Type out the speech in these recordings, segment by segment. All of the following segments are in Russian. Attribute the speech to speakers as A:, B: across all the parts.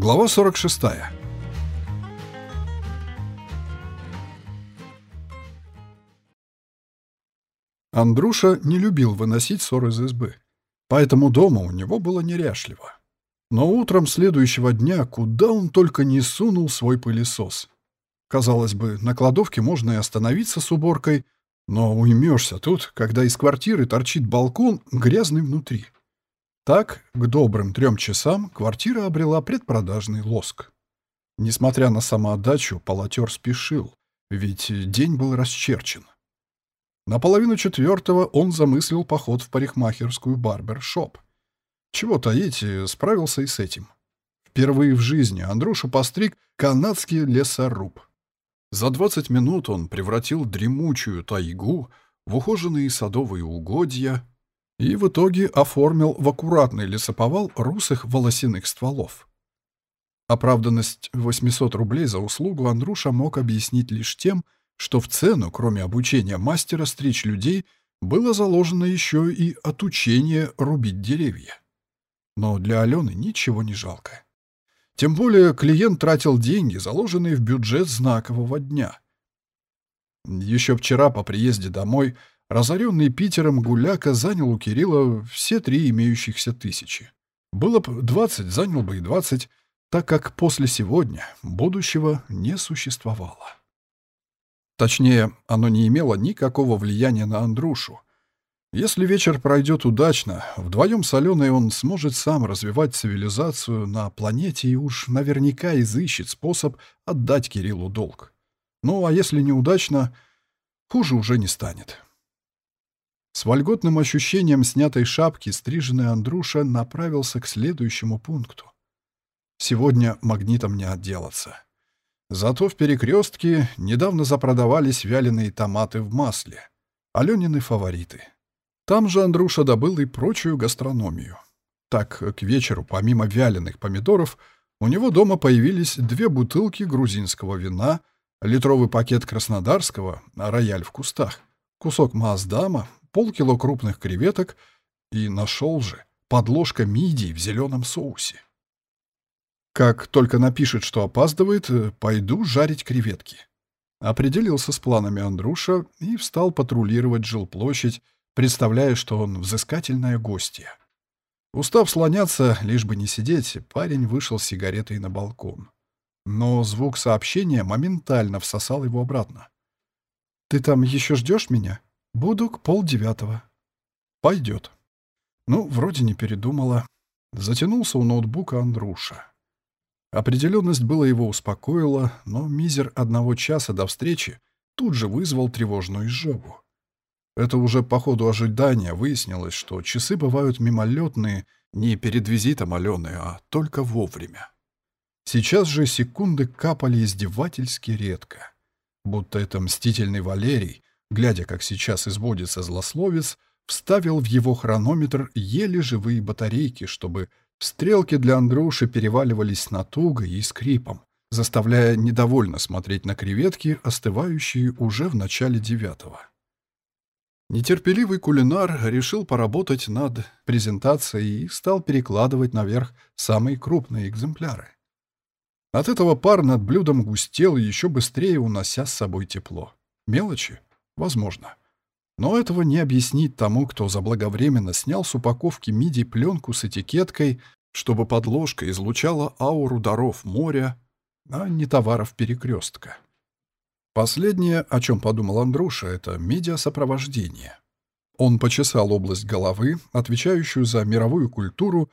A: Глава 46. Андруша не любил выносить ссор из избы, поэтому дома у него было неряшливо. Но утром следующего дня куда он только не сунул свой пылесос. Казалось бы, на кладовке можно и остановиться с уборкой, но уймешься тут, когда из квартиры торчит балкон, грязный внутри. Так, к добрым трем часам квартира обрела предпродажный лоск. Несмотря на самоотдачу, полотер спешил, ведь день был расчерчен. На половину четвертого он замыслил поход в парикмахерскую барбер-шоп. Чего таить, справился и с этим. Впервые в жизни Андрюша постриг канадский лесоруб. За 20 минут он превратил дремучую тайгу в ухоженные садовые угодья и в итоге оформил в аккуратный лесоповал русых волосяных стволов. Оправданность 800 рублей за услугу Андруша мог объяснить лишь тем, что в цену, кроме обучения мастера стричь людей, было заложено еще и отучение рубить деревья. Но для Алены ничего не жалко. Тем более клиент тратил деньги, заложенные в бюджет знакового дня. Еще вчера по приезде домой разоренный Питером гуляка занял у Кирилла все три имеющихся тысячи. Было бы двадцать, занял бы и двадцать, так как после сегодня будущего не существовало. Точнее, оно не имело никакого влияния на Андрушу. Если вечер пройдет удачно, вдвоем с Аленой он сможет сам развивать цивилизацию на планете и уж наверняка изыщет способ отдать Кириллу долг. Ну, а если неудачно, хуже уже не станет. С вольготным ощущением снятой шапки стриженный Андруша направился к следующему пункту. Сегодня магнитом не отделаться. Зато в перекрестке недавно запродавались вяленые томаты в масле. Аленины фавориты — там же Андруша добыл и прочую гастрономию. Так, к вечеру, помимо вяленых помидоров, у него дома появились две бутылки грузинского вина, литровый пакет краснодарского, рояль в кустах, кусок маасдама, полкило крупных креветок и, нашел же, подложка мидий в зеленом соусе. Как только напишет, что опаздывает, пойду жарить креветки. Определился с планами Андруша и встал патрулировать жилплощадь, представляя, что он взыскательная гостья. Устав слоняться, лишь бы не сидеть, парень вышел с сигаретой на балкон. Но звук сообщения моментально всосал его обратно. «Ты там еще ждешь меня? Буду к полдевятого». «Пойдет». Ну, вроде не передумала. Затянулся у ноутбука Андруша. Определенность было его успокоила, но мизер одного часа до встречи тут же вызвал тревожную изжогу. Это уже по ходу ожидания выяснилось, что часы бывают мимолетные не перед визитом Алены, а только вовремя. Сейчас же секунды капали издевательски редко. Будто это мстительный Валерий, глядя, как сейчас изводится злословец, вставил в его хронометр еле живые батарейки, чтобы стрелки для Андруши переваливались на туго и скрипом, заставляя недовольно смотреть на креветки, остывающие уже в начале девятого. Нетерпеливый кулинар решил поработать над презентацией и стал перекладывать наверх самые крупные экземпляры. От этого пар над блюдом густел, еще быстрее унося с собой тепло. Мелочи? Возможно. Но этого не объяснить тому, кто заблаговременно снял с упаковки мидий пленку с этикеткой, чтобы подложка излучала ауру даров моря, а не товаров перекрестка. Последнее, о чем подумал Андруша, это медиасопровождение. Он почесал область головы, отвечающую за мировую культуру,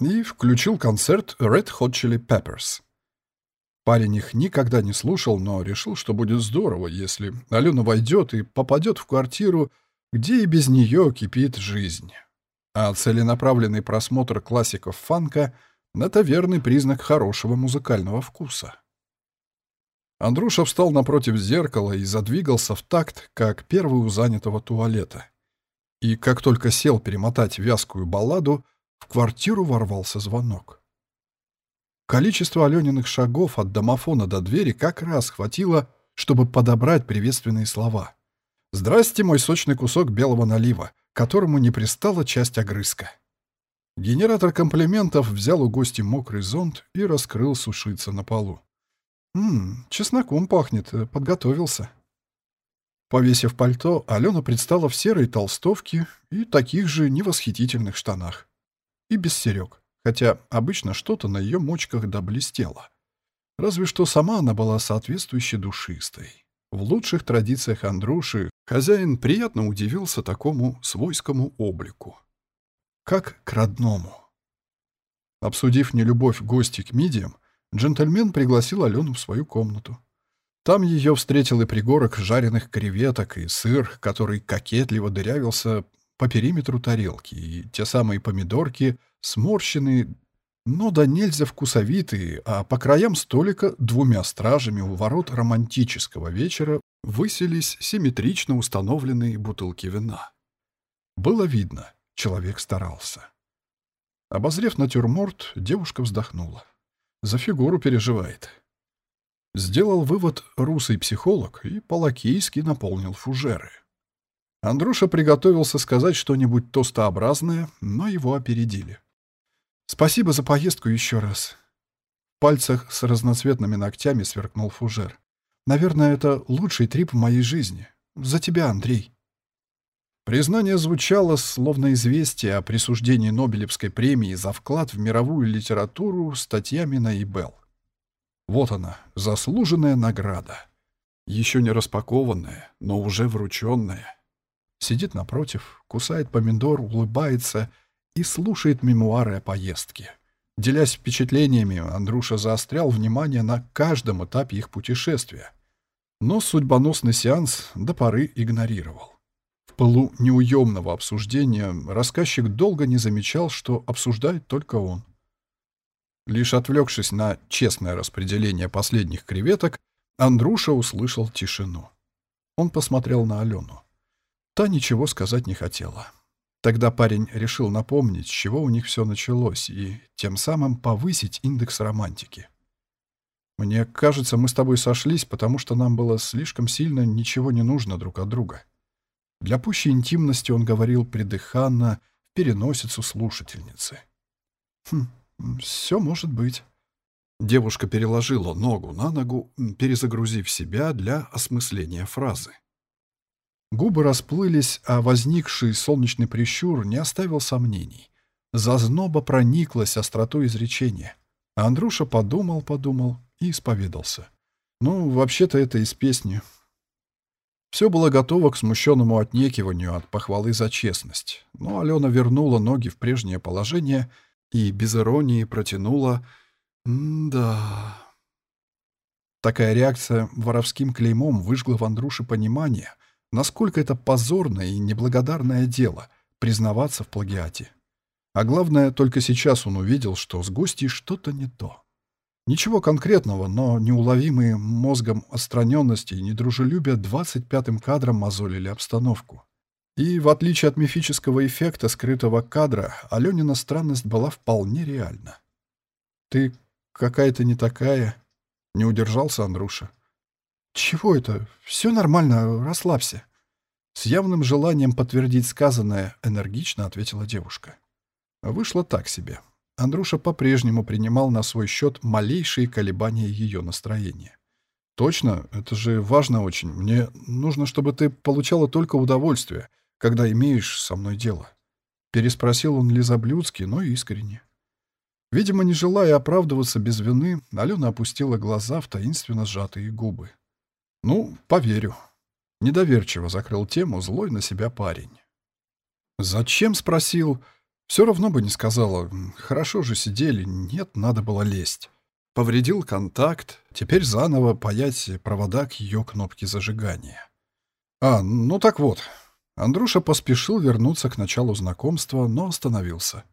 A: и включил концерт Red Hot Chili Peppers. Парень их никогда не слушал, но решил, что будет здорово, если Алена войдет и попадет в квартиру, где и без нее кипит жизнь. А целенаправленный просмотр классиков фанка — это верный признак хорошего музыкального вкуса. Андруша встал напротив зеркала и задвигался в такт, как первый у занятого туалета. И как только сел перемотать вязкую балладу, в квартиру ворвался звонок. Количество Алёниных шагов от домофона до двери как раз хватило, чтобы подобрать приветственные слова. «Здрасте, мой сочный кусок белого налива, которому не пристала часть огрызка». Генератор комплиментов взял у гостя мокрый зонт и раскрыл сушиться на полу. «Ммм, чесноком пахнет, э, подготовился». Повесив пальто, Алена предстала в серой толстовке и таких же невосхитительных штанах. И без серег, хотя обычно что-то на ее мочках доблестело. Разве что сама она была соответствующе душистой. В лучших традициях Андруши хозяин приятно удивился такому свойскому облику. Как к родному. Обсудив нелюбовь гости к мидиям, джентльмен пригласил Алену в свою комнату. Там ее встретил и пригорок жареных креветок, и сыр, который кокетливо дырявился по периметру тарелки, и те самые помидорки, сморщенные, но да нельзя вкусовитые, а по краям столика двумя стражами у ворот романтического вечера высились симметрично установленные бутылки вина. Было видно, человек старался. Обозрев натюрморт, девушка вздохнула. За фигуру переживает. Сделал вывод русый психолог и по-лакейски наполнил фужеры. Андруша приготовился сказать что-нибудь тостообразное, но его опередили. «Спасибо за поездку еще раз». В пальцах с разноцветными ногтями сверкнул фужер. «Наверное, это лучший трип в моей жизни. За тебя, Андрей». Признание звучало, словно известие о присуждении Нобелевской премии за вклад в мировую литературу статьями на Ибел. Вот она, заслуженная награда. Еще не распакованная, но уже врученная. Сидит напротив, кусает помидор, улыбается и слушает мемуары о поездке. Делясь впечатлениями, Андруша заострял внимание на каждом этапе их путешествия. Но судьбоносный сеанс до поры игнорировал. В пылу неуемного обсуждения рассказчик долго не замечал, что обсуждает только он. Лишь отвлекшись на честное распределение последних креветок, Андруша услышал тишину. Он посмотрел на Алену. Та ничего сказать не хотела. Тогда парень решил напомнить, с чего у них все началось, и тем самым повысить индекс романтики. «Мне кажется, мы с тобой сошлись, потому что нам было слишком сильно ничего не нужно друг от друга». Для пущей интимности он говорил придыханно в переносицу слушательницы. «Хм, «Все может быть». Девушка переложила ногу на ногу, перезагрузив себя для осмысления фразы. Губы расплылись, а возникший солнечный прищур не оставил сомнений. Зазноба прониклась остротой изречения. А Андруша подумал-подумал и исповедался. Ну, вообще-то это из песни. Все было готово к смущенному отнекиванию от похвалы за честность, но Алена вернула ноги в прежнее положение — и без иронии протянула «да». Такая реакция воровским клеймом выжгла в Андрюше понимание, насколько это позорное и неблагодарное дело — признаваться в плагиате. А главное, только сейчас он увидел, что с гостьей что-то не то. Ничего конкретного, но неуловимые мозгом отстраненности и недружелюбие двадцать пятым кадром мозолили обстановку. И, в отличие от мифического эффекта скрытого кадра, Аленина странность была вполне реальна. «Ты какая-то не такая...» — не удержался Андруша. «Чего это? Все нормально, расслабься». С явным желанием подтвердить сказанное энергично ответила девушка. Вышло так себе. Андруша по-прежнему принимал на свой счет малейшие колебания ее настроения. «Точно, это же важно очень. Мне нужно, чтобы ты получала только удовольствие, когда имеешь со мной дело?» Переспросил он лизоблюдски, но искренне. Видимо, не желая оправдываться без вины, Алена опустила глаза в таинственно сжатые губы. «Ну, поверю». Недоверчиво закрыл тему злой на себя парень. «Зачем?» — спросил. Все равно бы не сказала. Хорошо же сидели, нет, надо было лезть. Повредил контакт, теперь заново паять провода к ее кнопке зажигания. «А, ну так вот, Андруша поспешил вернуться к началу знакомства, но остановился.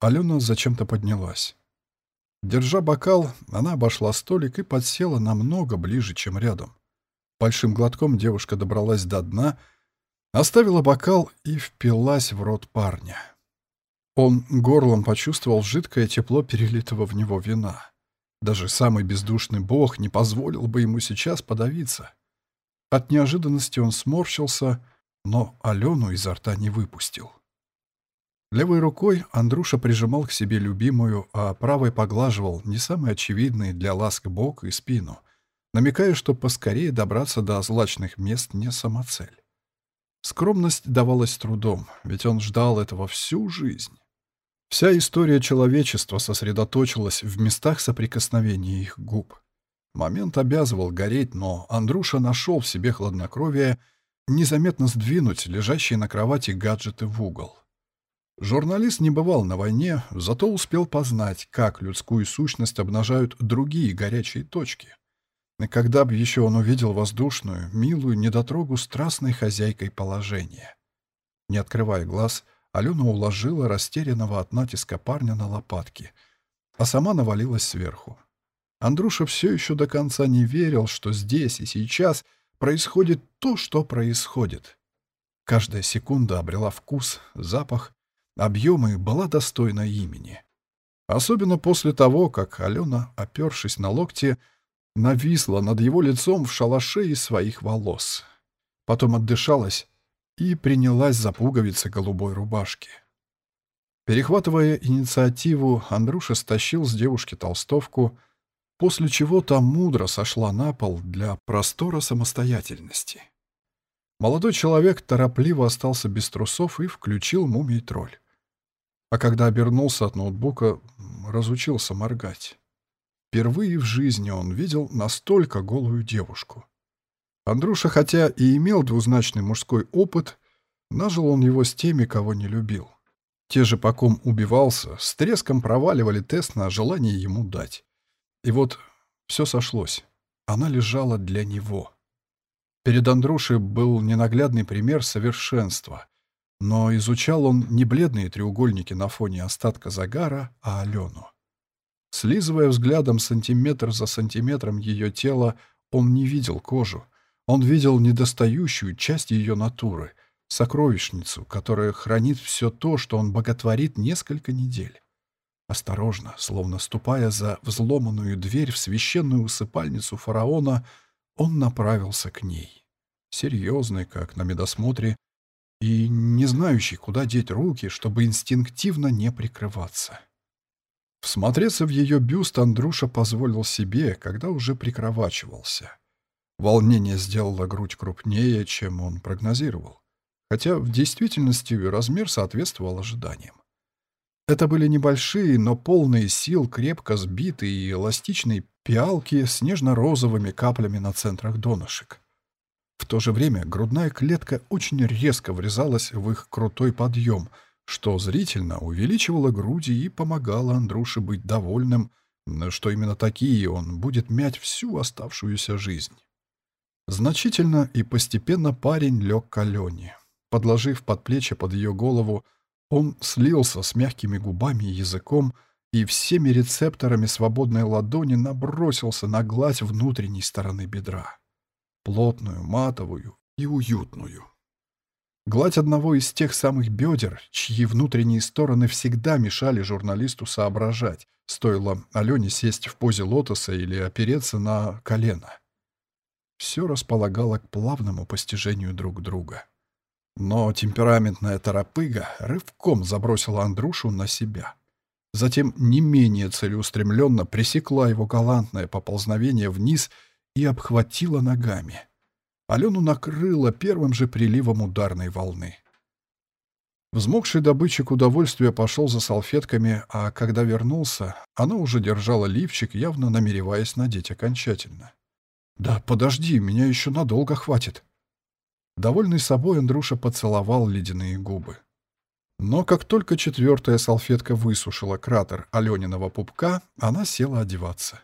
A: Алена зачем-то поднялась. Держа бокал, она обошла столик и подсела намного ближе, чем рядом. Большим глотком девушка добралась до дна, оставила бокал и впилась в рот парня. Он горлом почувствовал жидкое тепло перелитого в него вина. Даже самый бездушный бог не позволил бы ему сейчас подавиться. От неожиданности он сморщился — но Алену изо рта не выпустил. Левой рукой Андруша прижимал к себе любимую, а правой поглаживал не самый очевидный для ласк бок и спину, намекая, что поскорее добраться до злачных мест не самоцель. Скромность давалась трудом, ведь он ждал этого всю жизнь. Вся история человечества сосредоточилась в местах соприкосновения их губ. Момент обязывал гореть, но Андруша нашел в себе хладнокровие незаметно сдвинуть лежащие на кровати гаджеты в угол. Журналист не бывал на войне, зато успел познать, как людскую сущность обнажают другие горячие точки. И когда бы еще он увидел воздушную, милую недотрогу страстной хозяйкой положения. Не открывая глаз, Алена уложила растерянного от натиска парня на лопатки, а сама навалилась сверху. Андруша все еще до конца не верил, что здесь и сейчас происходит то, что происходит. Каждая секунда обрела вкус, запах, объемы была достойна имени. Особенно после того, как Алена, опершись на локти, нависла над его лицом в шалаше из своих волос. Потом отдышалась и принялась за пуговицы голубой рубашки. Перехватывая инициативу, Андруша стащил с девушки толстовку, после чего та мудро сошла на пол для простора самостоятельности. Молодой человек торопливо остался без трусов и включил мумий-тролль а когда обернулся от ноутбука, разучился моргать. Впервые в жизни он видел настолько голую девушку. Андрюша, хотя и имел двузначный мужской опыт, нажил он его с теми, кого не любил. Те же, по ком убивался, с треском проваливали тест на желание ему дать. И вот все сошлось. Она лежала для него. Перед Андрушей был ненаглядный пример совершенства — но изучал он не бледные треугольники на фоне остатка загара, а Алену. Слизывая взглядом сантиметр за сантиметром ее тела, он не видел кожу. Он видел недостающую часть ее натуры, сокровищницу, которая хранит все то, что он боготворит несколько недель. Осторожно, словно ступая за взломанную дверь в священную усыпальницу фараона, он направился к ней. Серьезный, как на медосмотре, и не знающий, куда деть руки, чтобы инстинктивно не прикрываться. Всмотреться в ее бюст Андруша позволил себе, когда уже прикровачивался. Волнение сделало грудь крупнее, чем он прогнозировал, хотя в действительности размер соответствовал ожиданиям. Это были небольшие, но полные сил, крепко сбитые и эластичные пиалки с нежно-розовыми каплями на центрах донышек. В то же время грудная клетка очень резко врезалась в их крутой подъем, что зрительно увеличивало груди и помогало Андруше быть довольным, что именно такие он будет мять всю оставшуюся жизнь. Значительно и постепенно парень лег к Алене. Подложив под плечи под ее голову, он слился с мягкими губами и языком и всеми рецепторами свободной ладони набросился на гладь внутренней стороны бедра плотную, матовую и уютную. Гладь одного из тех самых бедер, чьи внутренние стороны всегда мешали журналисту соображать, стоило Алене сесть в позе лотоса или опереться на колено. Все располагало к плавному постижению друг друга. Но темпераментная торопыга рывком забросила Андрушу на себя. Затем не менее целеустремленно пресекла его галантное поползновение вниз — и обхватила ногами. Алену накрыло первым же приливом ударной волны. Взмокший добытчик удовольствия пошел за салфетками, а когда вернулся, она уже держала лифчик, явно намереваясь надеть окончательно. «Да подожди, меня еще надолго хватит». Довольный собой, Андруша поцеловал ледяные губы. Но как только четвертая салфетка высушила кратер Алениного пупка, она села одеваться.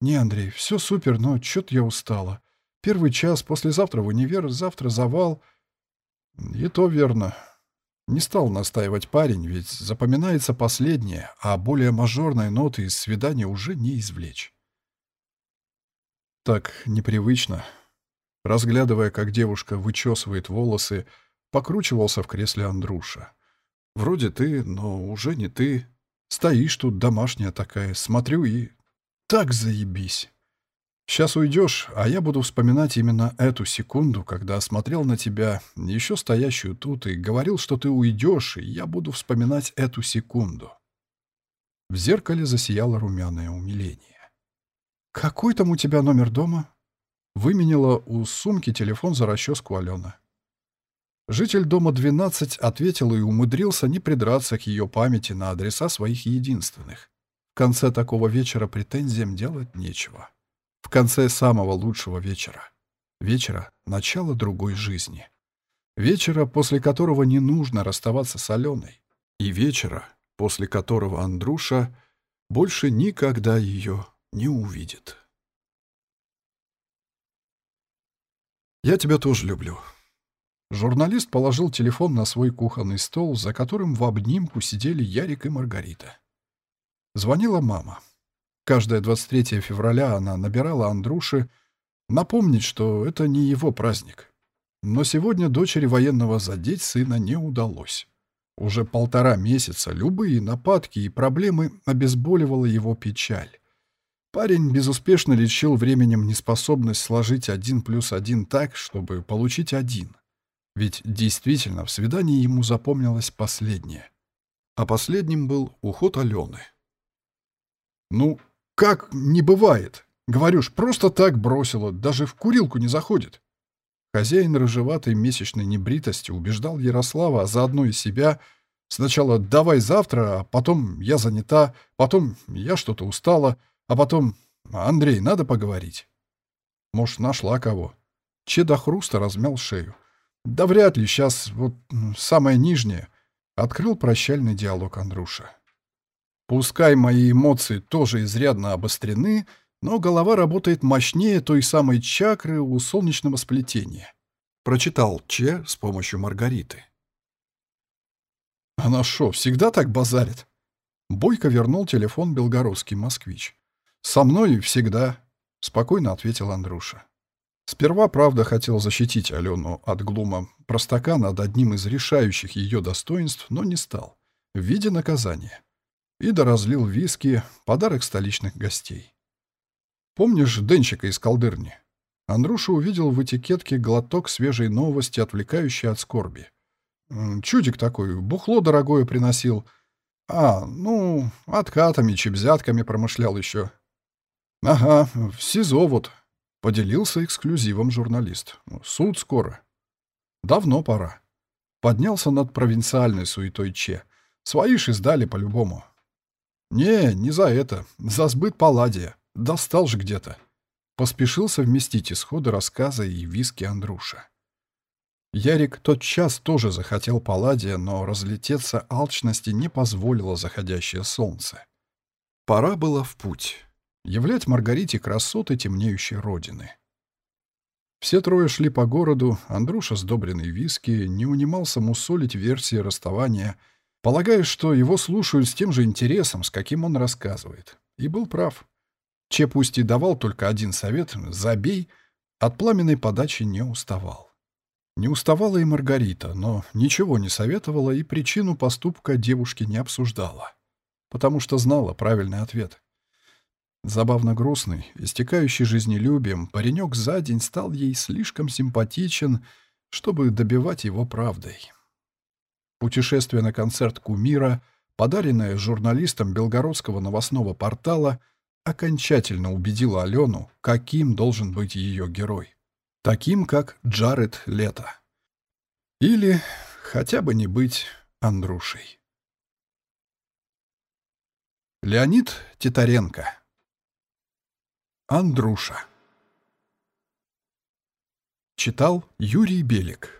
A: «Не, Андрей, все супер, но чё-то я устала. Первый час, послезавтра в универ, завтра завал». «И то верно». Не стал настаивать парень, ведь запоминается последнее, а более мажорной ноты из свидания уже не извлечь. Так непривычно. Разглядывая, как девушка вычесывает волосы, покручивался в кресле Андруша. «Вроде ты, но уже не ты. Стоишь тут, домашняя такая, смотрю и так заебись. Сейчас уйдешь, а я буду вспоминать именно эту секунду, когда смотрел на тебя, еще стоящую тут, и говорил, что ты уйдешь, и я буду вспоминать эту секунду. В зеркале засияло румяное умиление. «Какой там у тебя номер дома?» Выменила у сумки телефон за расческу Алена. Житель дома 12 ответил и умудрился не придраться к ее памяти на адреса своих единственных. В конце такого вечера претензиям делать нечего в конце самого лучшего вечера. Вечера — начала другой жизни. Вечера, после которого не нужно расставаться с Аленой. И вечера, после которого Андруша больше никогда ее не увидит. «Я тебя тоже люблю». Журналист положил телефон на свой кухонный стол, за которым в обнимку сидели Ярик и Маргарита. Звонила мама. Каждое 23 февраля она набирала Андруши напомнить, что это не его праздник. Но сегодня дочери военного задеть сына не удалось. Уже полтора месяца любые нападки и проблемы обезболивала его печаль. Парень безуспешно лечил временем неспособность сложить один плюс один так, чтобы получить один. Ведь действительно в свидании ему запомнилось последнее. А последним был уход Алены. Ну, как не бывает? Говоришь, просто так бросила, даже в курилку не заходит. Хозяин рыжеватой месячной небритости убеждал Ярослава, а заодно и себя. Сначала «давай завтра», а потом «я занята», потом «я что-то устала», а потом «Андрей, надо поговорить». Может, нашла кого. Че до хруста размял шею. Да вряд ли, сейчас вот самое нижнее. Открыл прощальный диалог Андруша. Пускай мои эмоции тоже изрядно обострены, но голова работает мощнее той самой чакры у солнечного сплетения. Прочитал Че с помощью Маргариты. Она шо, всегда так базарит? Бойко вернул телефон белгородский москвич. «Со мной всегда», — спокойно ответил Андруша. Сперва, правда, хотел защитить Алену от глума простака над одним из решающих ее достоинств, но не стал. В виде наказания. Ида разлил виски, подарок столичных гостей. «Помнишь Денчика из колдырни?» Андруша увидел в этикетке глоток свежей новости, отвлекающей от скорби. «Чудик такой, бухло дорогое приносил. А, ну, откатами, чебзятками промышлял еще». «Ага, в СИЗО вот», — поделился эксклюзивом журналист. «Суд скоро». «Давно пора». Поднялся над провинциальной суетой Че. «Свои ж издали по-любому». «Не, не за это. За сбыт палладия. Достал же где-то». Поспешил совместить исходы рассказа и виски Андруша. Ярик тот час тоже захотел палладия, но разлететься алчности не позволило заходящее солнце. Пора было в путь. Являть Маргарите красоты темнеющей родины. Все трое шли по городу, Андруша, сдобренный виски, не унимался мусолить версии расставания — полагая, что его слушают с тем же интересом, с каким он рассказывает. И был прав. Че пусть и давал только один совет — забей, от пламенной подачи не уставал. Не уставала и Маргарита, но ничего не советовала и причину поступка девушки не обсуждала, потому что знала правильный ответ. Забавно грустный, истекающий жизнелюбием, паренек за день стал ей слишком симпатичен, чтобы добивать его правдой. Путешествие на концерт кумира, подаренное журналистам белгородского новостного портала, окончательно убедило Алену, каким должен быть ее герой. Таким, как Джаред Лето. Или хотя бы не быть Андрушей. Леонид Титаренко Андруша Читал Юрий Белик